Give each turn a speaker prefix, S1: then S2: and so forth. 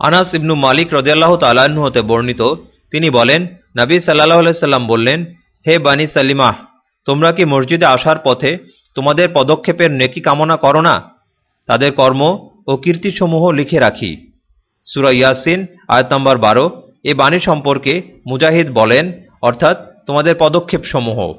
S1: আনাস ইবনু মালিক রদিয়াল্লাহ তাল্লাহ্ন হতে বর্ণিত, তিনি বলেন, নাবী সাল্লাহ সাল্লাম বললেন, হে বানী সালিমাহ তোমরা কি মসজিদে আসার পথে তোমাদের পদক্ষেপের নেকি কামনা করো না? তাদের কর্ম ও কীর্তিসমূহ লিখে রাখি। সুরা ইয়াসিন, আয়াত নম্বর বারো, এ বাণী সম্পর্কে মুজাহিদ বলেন, অর্থাৎ তোমাদের পদক্ষেপসমূহ।